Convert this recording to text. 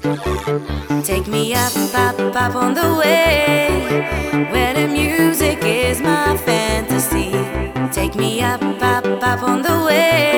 Take me up, up, up on the way, where the music is my fantasy. Take me up, up, up on the way.